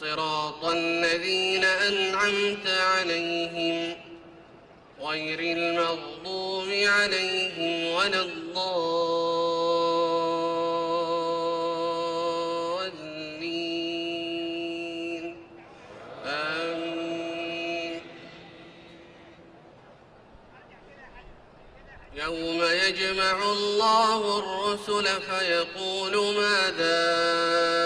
صراط الذين أنعمت عليهم غير المغضوب عليهم ولا الضالين. آمين. يوم يجمع الله الرسل فيقول ماذا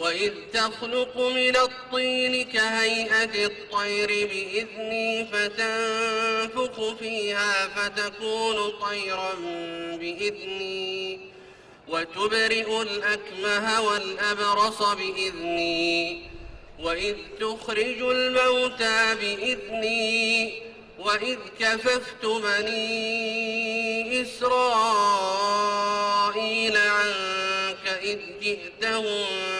وإذ تخلق من الطين كهيئة الطير بإذني فتنفخ فيها فتكون طيرا بإذني وتبرئ الأكمه والأبرص بإذني وإذ تخرج الموتى بإذني وإذ كففت بني إسرائيل عنك إذ جئتهم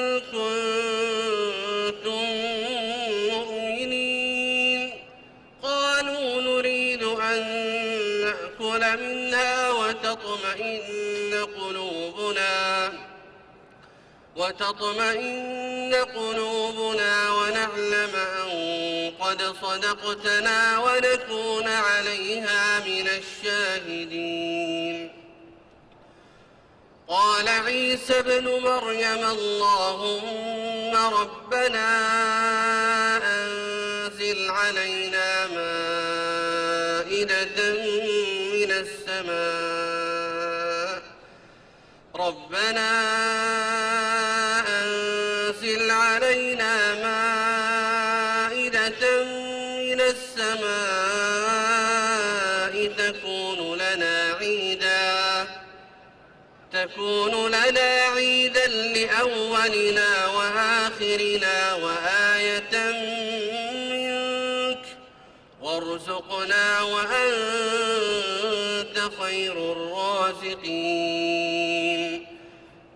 وتطمئن قلوبنا ونعلم أن قد صدقتنا ونكون عليها من الشاهدين. قال عيسى ابن مريم اللهم ربنا أنزل علينا مائدة من السماء تكون لنا عيدا. تكون لنا عيدا لأولنا وآخرنا وآية منك. وارزقنا وأنت خير الرازقين.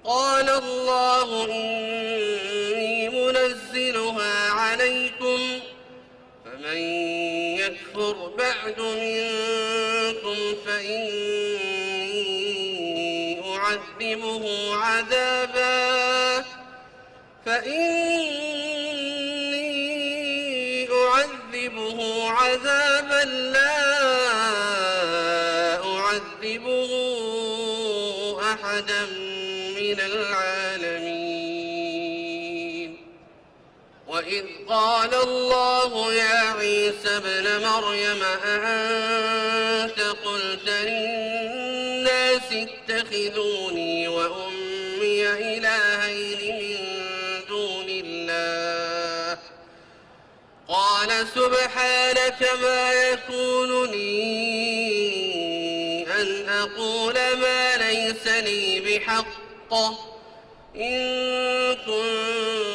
قال الله إني بعد منكم فإني أعذبه عذابا فإني أعذبه عذابا لا وإذ قال الله يا عيسى ابن مريم أأنت قلت للناس اتخذوني وأمي إلهين من دون الله؟ قال سبحانك ما يكون لي أن أقول ما ليس لي بحق. إن كنت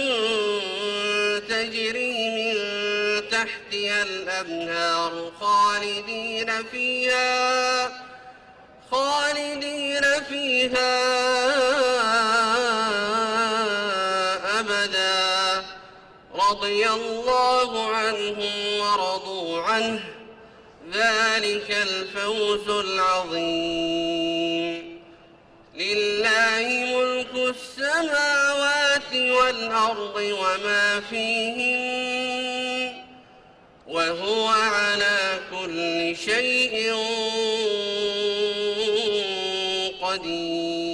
الأنهار خالدين فيها خالدين فيها أبدا. رضي الله عنهم ورضوا عنه ذلك الفوز العظيم. لله ملك السماوات والأرض وما فيهن وهو على كل شيء قدير.